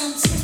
something